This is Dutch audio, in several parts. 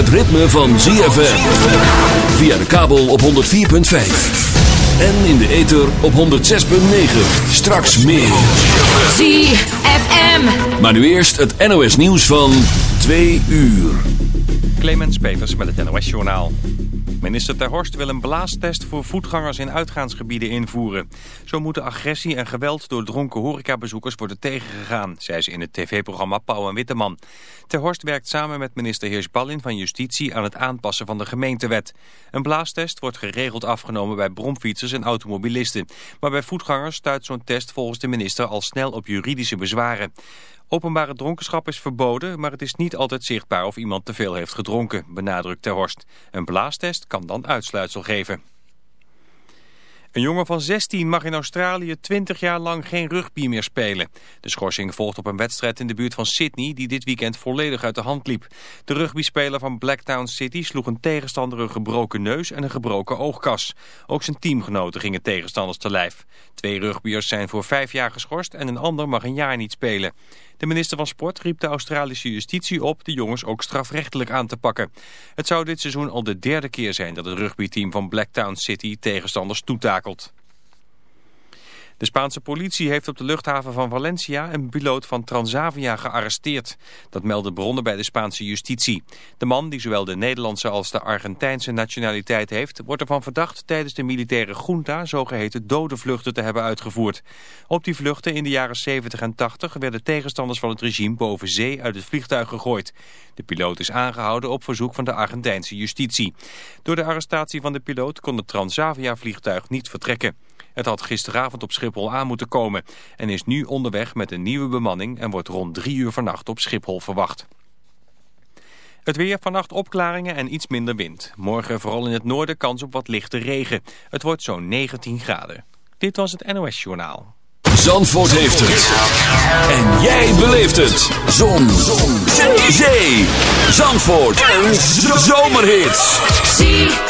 het ritme van ZFM. Via de kabel op 104.5. En in de ether op 106.9. Straks meer. ZFM. Maar nu eerst het NOS nieuws van 2 uur. Clemens Peters met het NOS Journaal. Minister Ter Horst wil een blaastest voor voetgangers in uitgaansgebieden invoeren. Zo moeten agressie en geweld door dronken horecabezoekers worden tegengegaan, zei ze in het tv-programma Pauw en Witteman. Ter Horst werkt samen met minister Heersballin van Justitie aan het aanpassen van de gemeentewet. Een blaastest wordt geregeld afgenomen bij bromfietsers en automobilisten. Maar bij voetgangers stuit zo'n test volgens de minister al snel op juridische bezwaren. Openbare dronkenschap is verboden, maar het is niet altijd zichtbaar of iemand te veel heeft gedronken, benadrukt Ter Horst. Een blaastest kan dan uitsluitsel geven. Een jongen van 16 mag in Australië 20 jaar lang geen rugby meer spelen. De schorsing volgt op een wedstrijd in de buurt van Sydney die dit weekend volledig uit de hand liep. De rugbyspeler van Blacktown City sloeg een tegenstander een gebroken neus en een gebroken oogkas. Ook zijn teamgenoten gingen tegenstanders te lijf. Twee rugbyers zijn voor vijf jaar geschorst en een ander mag een jaar niet spelen. De minister van Sport riep de Australische justitie op de jongens ook strafrechtelijk aan te pakken. Het zou dit seizoen al de derde keer zijn dat het rugbyteam van Blacktown City tegenstanders toetakelt. De Spaanse politie heeft op de luchthaven van Valencia een piloot van Transavia gearresteerd. Dat melden bronnen bij de Spaanse justitie. De man, die zowel de Nederlandse als de Argentijnse nationaliteit heeft... wordt ervan verdacht tijdens de militaire junta zogeheten dode vluchten te hebben uitgevoerd. Op die vluchten in de jaren 70 en 80 werden tegenstanders van het regime boven zee uit het vliegtuig gegooid. De piloot is aangehouden op verzoek van de Argentijnse justitie. Door de arrestatie van de piloot kon het Transavia-vliegtuig niet vertrekken. Het had gisteravond op Schiphol aan moeten komen en is nu onderweg met een nieuwe bemanning en wordt rond drie uur vannacht op Schiphol verwacht. Het weer, vannacht opklaringen en iets minder wind. Morgen vooral in het noorden kans op wat lichte regen. Het wordt zo'n 19 graden. Dit was het NOS Journaal. Zandvoort heeft het. En jij beleeft het. Zon. Zon. Zee. Zandvoort. Een zomerhit.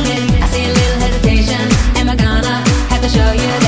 I see a little hesitation. Am I gonna have to show you that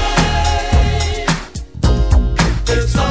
it's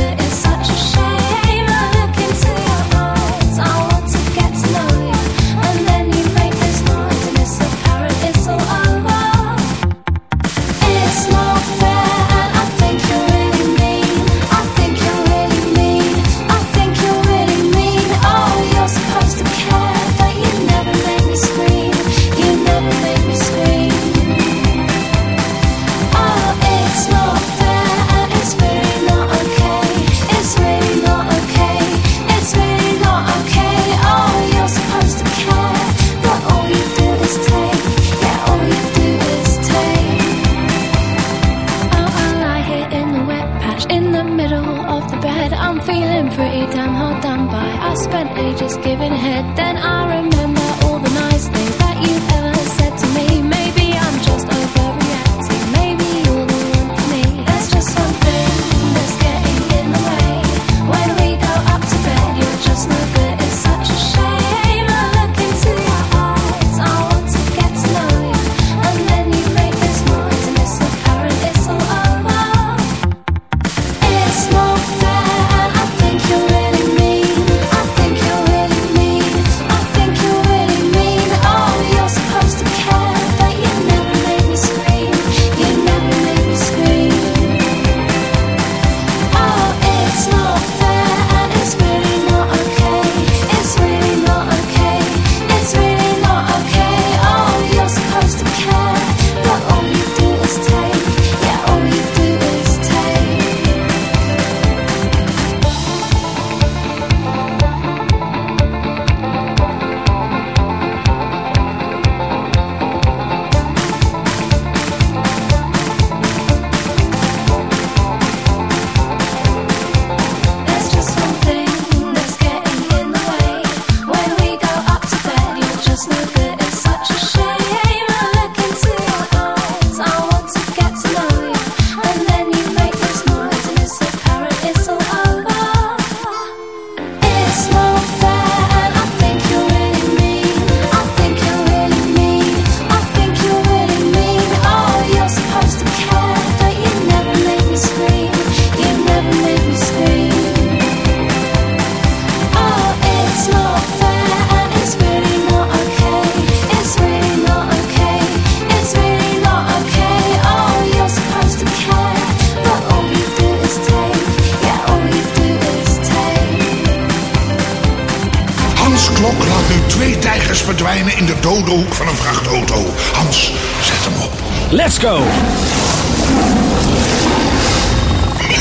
Go!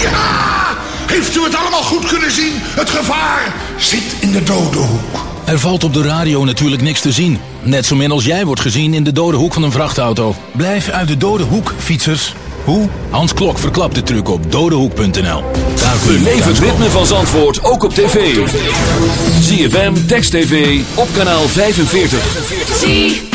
Ja! Heeft u het allemaal goed kunnen zien? Het gevaar zit in de dode hoek. Er valt op de radio natuurlijk niks te zien. Net zo min als jij wordt gezien in de dode hoek van een vrachtauto. Blijf uit de dode hoek, fietsers. Hoe? Hans Klok verklapt de truc op dodehoek.nl. Daar Beleef het ritme van Zandvoort ook op tv. ZFM, Text TV, op kanaal 45.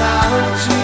without you.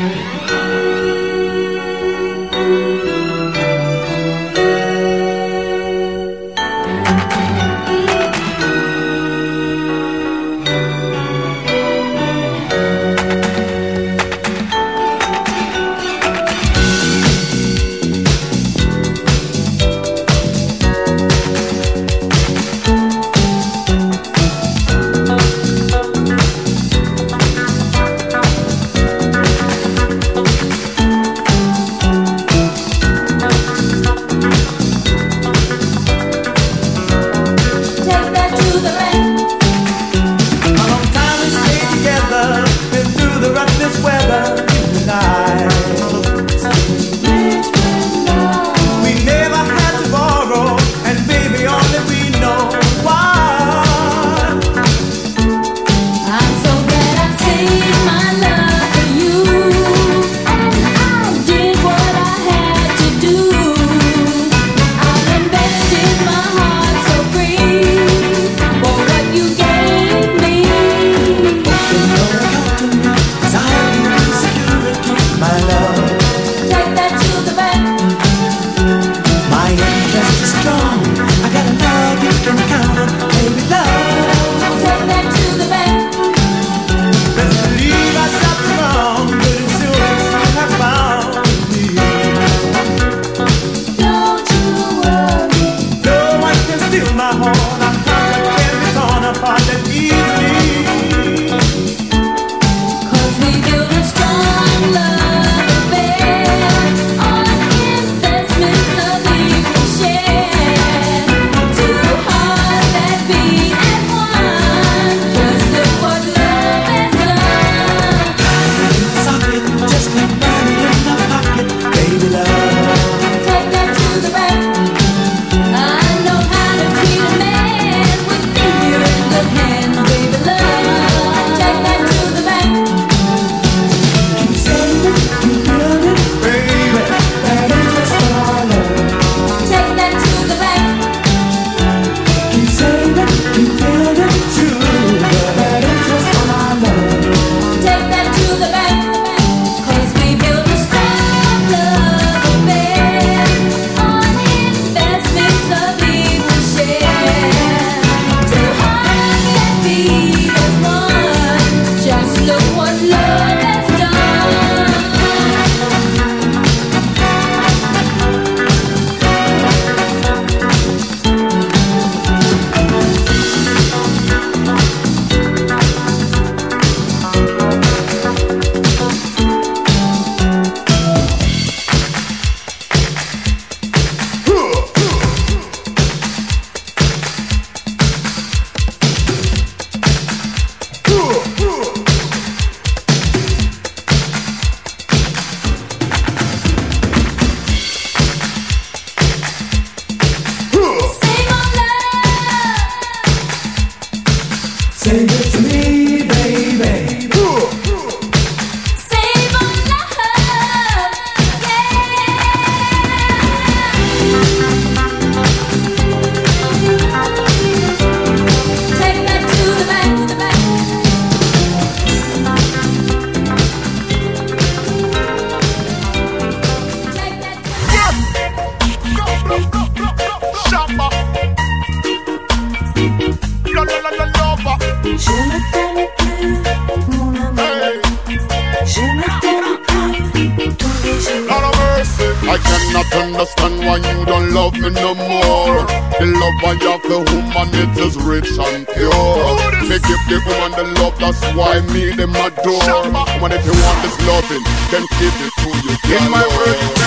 Mm-hmm. I meet them adore. Man, if you want this loving, then give it to you. In my world,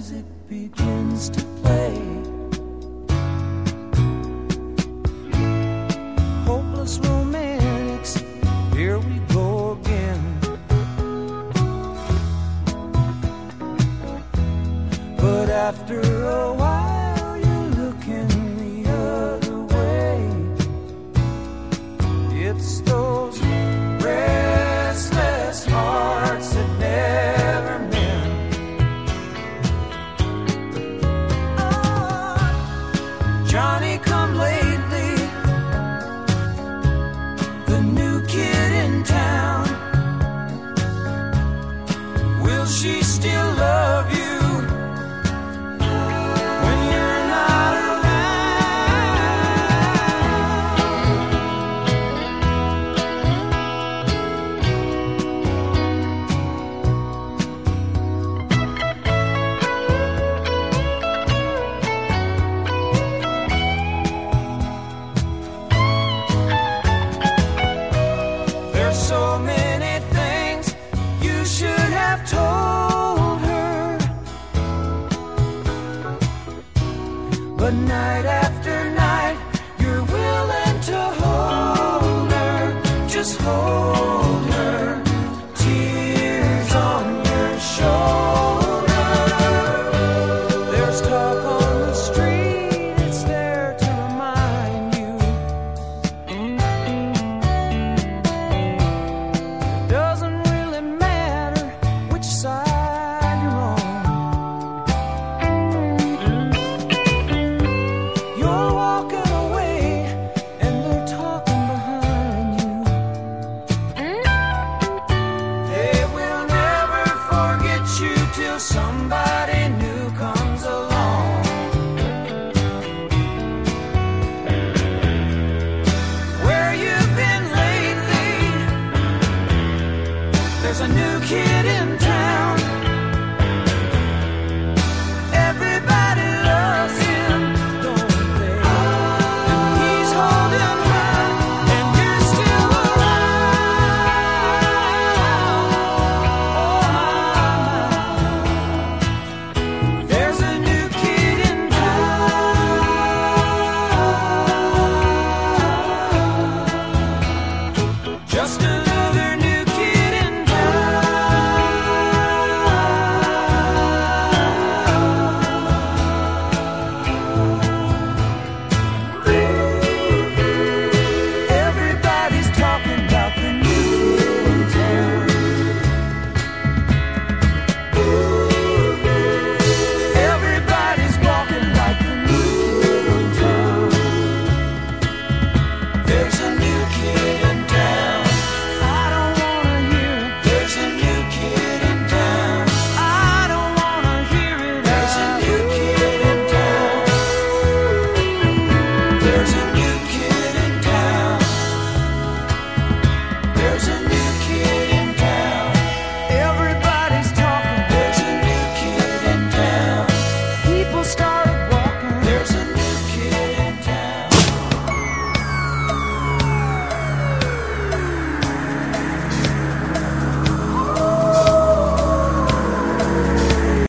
music begins to play.